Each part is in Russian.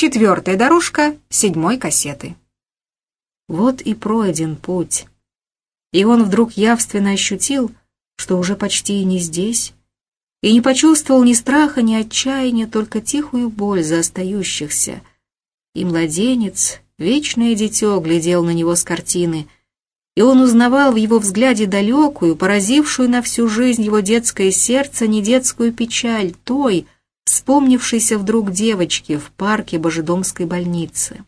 Четвертая дорожка седьмой кассеты. Вот и пройден путь. И он вдруг явственно ощутил, что уже почти и не здесь, и не почувствовал ни страха, ни отчаяния, только тихую боль за остающихся. И младенец, вечное дитё, глядел на него с картины, и он узнавал в его взгляде далекую, поразившую на всю жизнь его детское сердце недетскую печаль той, вспомнившейся вдруг девочки в парке Божедомской больницы.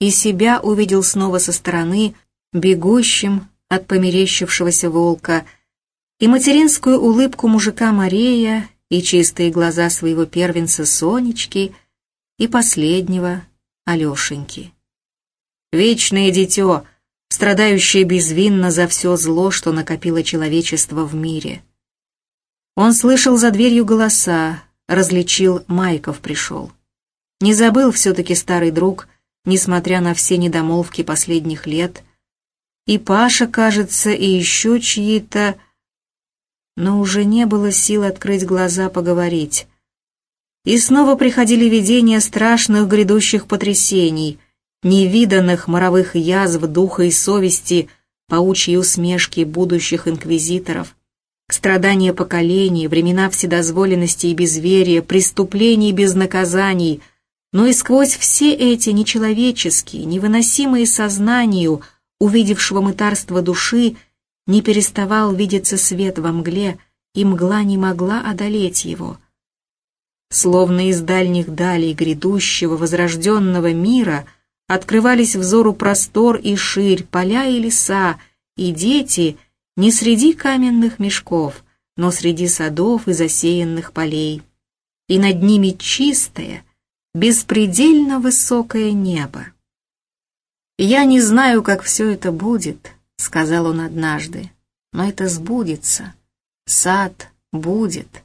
И себя увидел снова со стороны, бегущим от померещившегося волка, и материнскую улыбку мужика Марея, и чистые глаза своего первенца Сонечки, и последнего Алешеньки. Вечное дитё, страдающее безвинно за все зло, что накопило человечество в мире. Он слышал за дверью голоса, различил, Майков пришел. Не забыл все-таки старый друг, несмотря на все недомолвки последних лет, и Паша, кажется, и еще чьи-то... Но уже не было сил открыть глаза, поговорить. И снова приходили видения страшных грядущих потрясений, невиданных моровых язв духа и совести, паучьи усмешки будущих инквизиторов, страдания поколений, времена вседозволенности и безверия, преступлений без наказаний, но и сквозь все эти нечеловеческие, невыносимые сознанию, увидевшего мытарство души, не переставал видеться свет во мгле, и мгла не могла одолеть его. Словно из дальних далей грядущего возрожденного мира открывались взору простор и ширь, поля и леса, и дети не среди каменных мешков, но среди садов и засеянных полей. И над ними чистое, беспредельно высокое небо. «Я не знаю, как все это будет», — сказал он однажды, — «но это сбудется. Сад будет».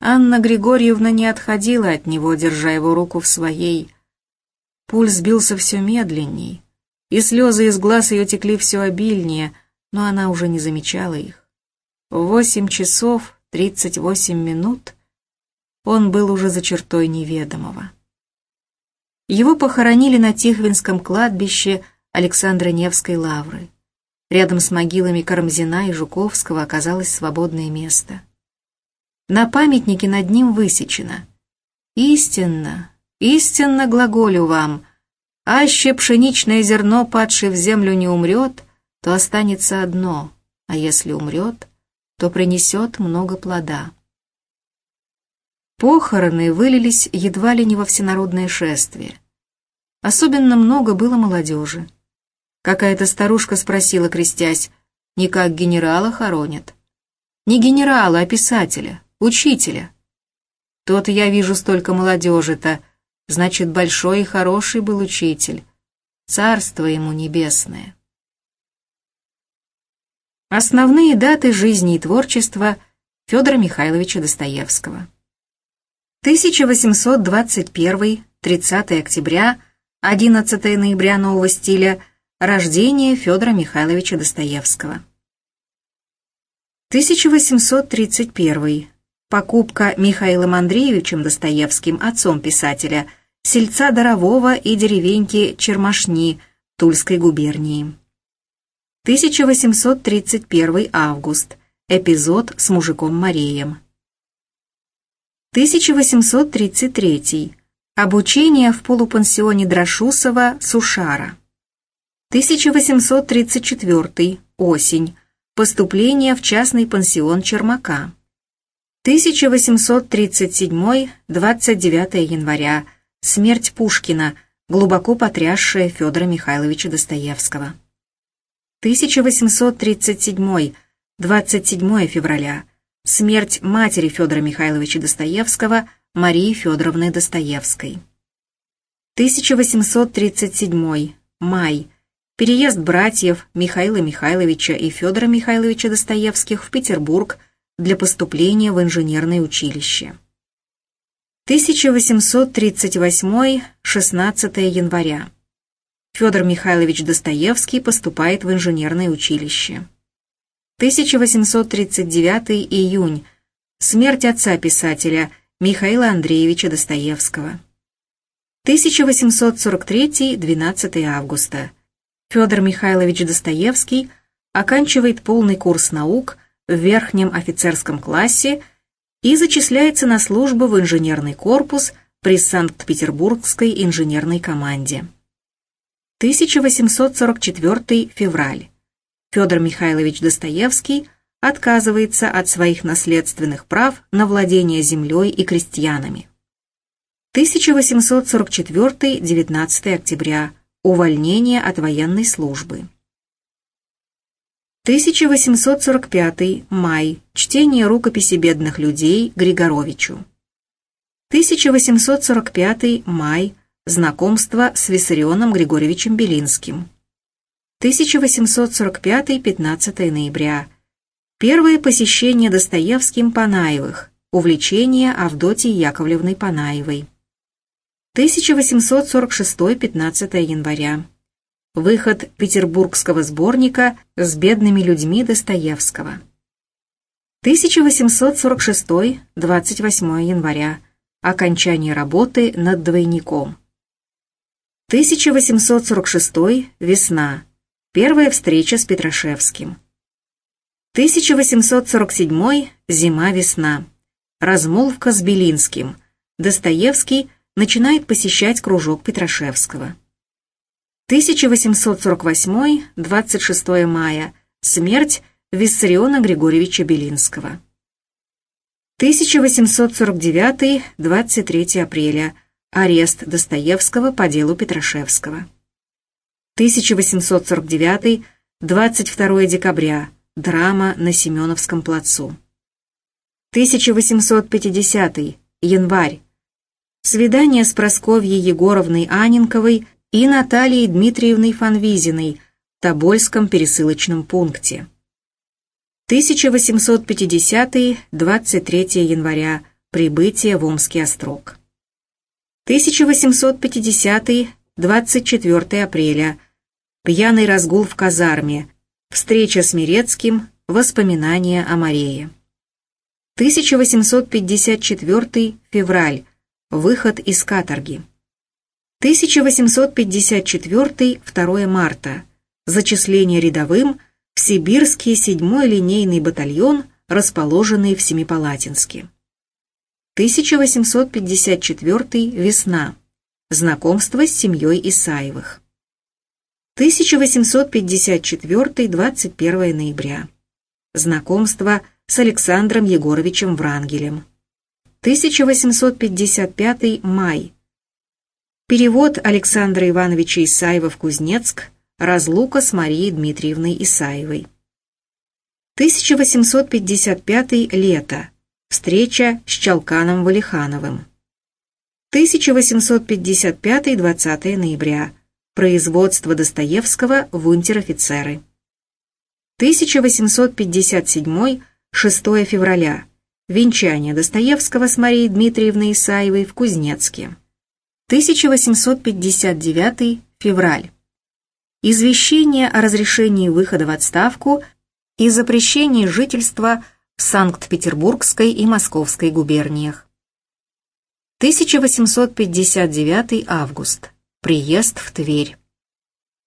Анна Григорьевна не отходила от него, держа его руку в своей. Пульс бился все медленней, и слезы из глаз ее текли все обильнее, но она уже не замечала их. В восемь часов тридцать восемь минут он был уже за чертой неведомого. Его похоронили на Тихвинском кладбище Александра Невской лавры. Рядом с могилами Карамзина и Жуковского оказалось свободное место. На памятнике над ним высечено «Истинно, истинно глаголю вам, аще пшеничное зерно, падшее в землю, не умрет, то останется одно, а если умрет, то принесет много плода». Похороны вылились едва ли не во всенародное шествие. Особенно много было молодежи. Какая-то старушка спросила, крестясь, не как генерала хоронят. Не генерала, а писателя, учителя. Тот я вижу столько молодежи-то, значит, большой и хороший был учитель. Царство ему небесное. Основные даты жизни и творчества Федора Михайловича Достоевского. 1821, 30 октября, 11 ноября нового стиля, рождение Федора Михайловича Достоевского. 1831. Покупка Михаилом Андреевичем Достоевским, отцом писателя, сельца Дорового и деревеньки Чермашни Тульской губернии. 1831 август. Эпизод с мужиком Мареем. 1833. Обучение в полупансионе Драшусова Сушара. 1834. Осень. Поступление в частный пансион Чермака. 1837. 29 января. Смерть Пушкина, глубоко потрясшая Федора Михайловича Достоевского. 1837. 27 февраля. Смерть матери Федора Михайловича Достоевского Марии Федоровны Достоевской. 1837. Май. Переезд братьев Михаила Михайловича и Федора Михайловича Достоевских в Петербург для поступления в инженерное училище. 1838. 16 января. Федор Михайлович Достоевский поступает в инженерное училище. 1839 июнь. Смерть отца писателя Михаила Андреевича Достоевского. 1843-12 августа. Федор Михайлович Достоевский оканчивает полный курс наук в верхнем офицерском классе и зачисляется на службу в инженерный корпус при Санкт-Петербургской инженерной команде. 1844 февраль. Федор Михайлович Достоевский отказывается от своих наследственных прав на владение землей и крестьянами. 1844-19 октября. Увольнение от военной службы. 1845 май. Чтение рукописи бедных людей Григоровичу. 1845 май. Знакомство с Виссарионом Григорьевичем Белинским. 1845-15 ноября. Первое посещение Достоевским Панаевых. Увлечение Авдотьей Яковлевной Панаевой. 1846-15 января. Выход петербургского сборника с бедными людьми Достоевского. 1846-28 января. Окончание работы над двойником. 1846 весна. Первая встреча с Петрашевским. 1847 зима-весна. Размолвка с Белинским. Достоевский начинает посещать кружок Петрашевского. 1848, 26 мая. Смерть Виссариона Григорьевича Белинского. 1849, 23 апреля. Арест Достоевского по делу Петрашевского. 1849, 22 декабря. Драма на Семеновском плацу. 1850, январь. Свидание с Просковьей Егоровной Анинковой и Натальей Дмитриевной Фанвизиной в Тобольском пересылочном пункте. 1850-23 января. Прибытие в Омский острог. 1850-24 апреля. Пьяный разгул в казарме. Встреча с Мирецким. Воспоминания о Марее. 1854 февраль. Выход из каторги. 1854 2 марта. Зачисление рядовым в Сибирский 7-й линейный батальон, расположенный в Семипалатинске. 1854 весна. Знакомство с семьей Исаевых. 1854 21 ноября. Знакомство с Александром Егоровичем Врангелем. 1855 май. Перевод Александра Ивановича Исаева в Кузнецк. Разлука с Марией Дмитриевной Исаевой. 1855 лето. Встреча с Чалканом Валихановым. 1855-20 ноября. Производство Достоевского в унтер-офицеры. 1857-6 февраля. Венчание Достоевского с Марией Дмитриевной Исаевой в Кузнецке. 1859 февраль. Извещение о разрешении выхода в отставку и запрещении жительства Санкт-Петербургской и Московской губерниях. 1859 август. Приезд в Тверь.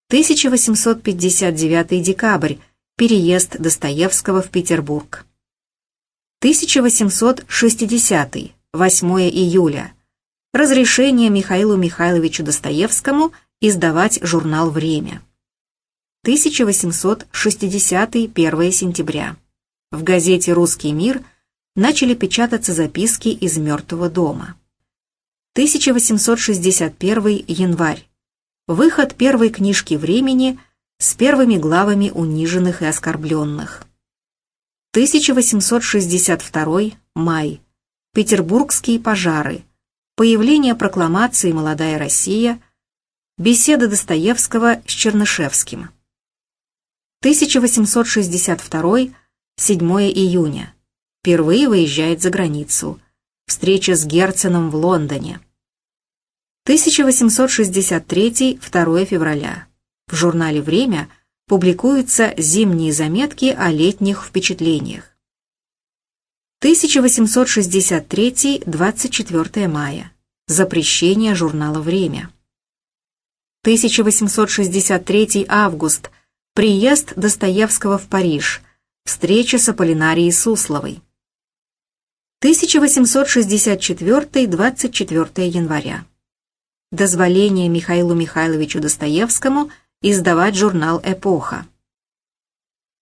1859 декабрь. Переезд Достоевского в Петербург. 1860. 8 июля. Разрешение Михаилу Михайловичу Достоевскому издавать журнал «Время». 1860. 1 сентября. В газете «Русский мир» начали печататься записки из «Мертвого дома». 1861 январь. Выход первой книжки «Времени» с первыми главами униженных и оскорбленных. 1862 май. Петербургские пожары. Появление прокламации «Молодая Россия», беседа Достоевского с Чернышевским. 1862 7 июня. Впервые выезжает за границу. Встреча с Герценом в Лондоне. 1863 2 февраля. В журнале «Время» публикуются зимние заметки о летних впечатлениях. 1863-24 мая. Запрещение журнала «Время». 1863 август. Приезд Достоевского в Париж. Встреча с Аполлинарией Сусловой. 1864-24 января. Дозволение Михаилу Михайловичу Достоевскому издавать журнал «Эпоха».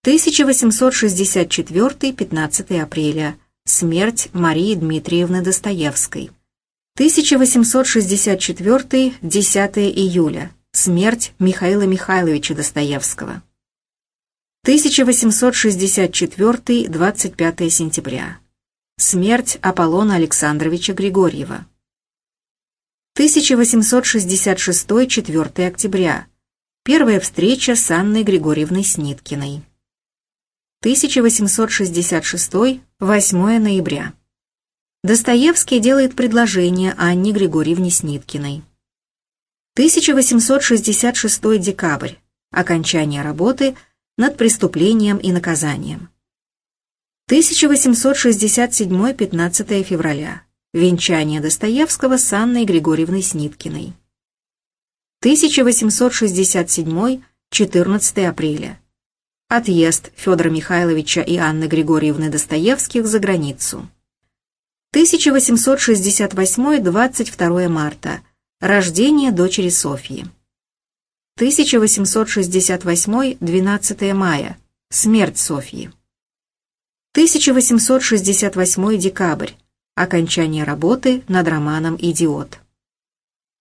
1864-15 апреля. Смерть Марии Дмитриевны Достоевской. 1864-10 июля. Смерть Михаила Михайловича Достоевского. 1864-25 сентября. Смерть Аполлона Александровича Григорьева. 1866-4 октября. Первая встреча с Анной Григорьевной Сниткиной. 1866-8 ноября. Достоевский делает предложение Анне Григорьевне Сниткиной. 1866 декабрь. Окончание работы над преступлением и наказанием. 1867 15 февраля. Венчание Достоевского с Анной Григорьевной Сниткиной. 1867 14 апреля. Отъезд Федора Михайловича и Анны Григорьевны Достоевских за границу. 1868-22 марта. Рождение дочери Софьи. 1868-12 мая. Смерть Софьи. 1868 декабрь. Окончание работы над романом «Идиот».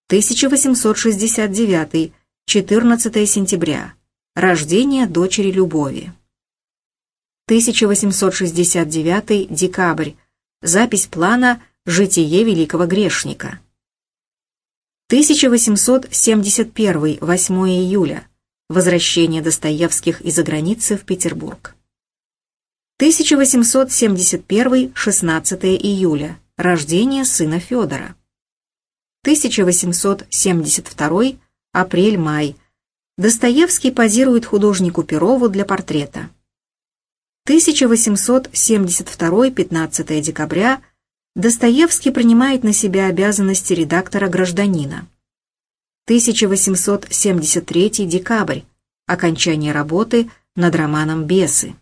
1869 14 сентября. Рождение дочери Любови. 1869 декабрь. Запись плана «Житие великого грешника». 1871 8 июля. Возвращение Достоевских из-за границы в Петербург. 1871 16 июля. Рождение сына Федора. 1872 апрель-май. Достоевский позирует художнику Перову для портрета. 1872 15 декабря Достоевский принимает на себя обязанности редактора-гражданина. 1873 декабрь. Окончание работы над романом «Бесы».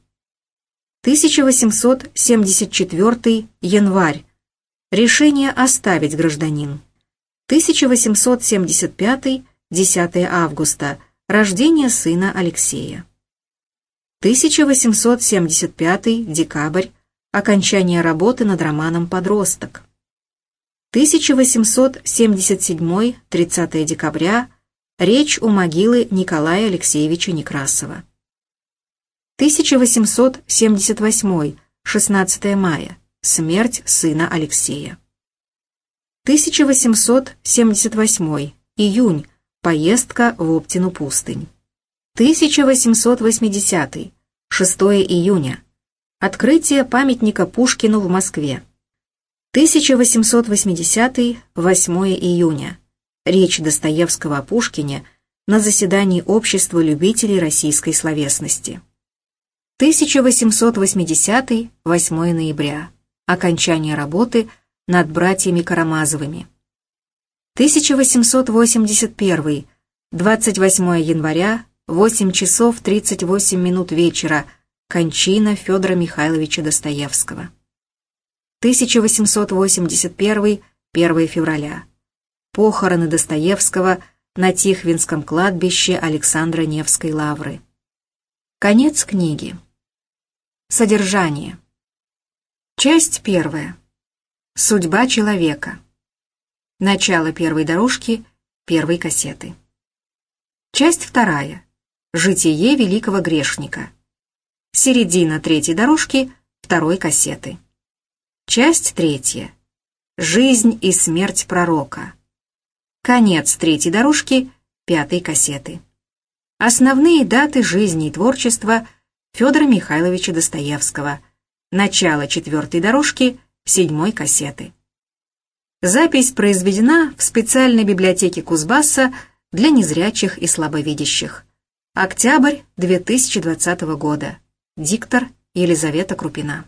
1874 январь. Решение оставить гражданин. 1875 10 августа. Рождение сына Алексея. 1875 декабрь. Окончание работы над романом «Подросток». 1877 30 декабря. Речь у могилы Николая Алексеевича Некрасова. 1878 16 мая. Смерть сына Алексея. 1878 июнь. Поездка в Оптину пустынь. 1880 6 июня. Открытие памятника Пушкину в Москве. 1880 8 июня. Речь Достоевского о Пушкине на заседании Общества любителей российской словесности. 1880 8 ноября. Окончание работы над братьями Карамазовыми. 1881 28 января 8 часов 38 минут вечера. Кончина Федора Михайловича Достоевского. 1881 1 февраля. Похороны Достоевского на Тихвинском кладбище Александра Невской лавры. Конец книги. Содержание. Часть первая. Судьба человека. Начало первой дорожки первой кассеты. Часть вторая. Житие великого грешника. Середина третьей дорожки второй кассеты. Часть третья. Жизнь и смерть пророка. Конец третьей дорожки пятой кассеты. Основные даты жизни и творчества Федора Михайловича Достоевского. Начало четвертой дорожки седьмой кассеты. Запись произведена в специальной библиотеке Кузбасса для незрячих и слабовидящих. Октябрь 2020 года. Диктор Елизавета Крупина.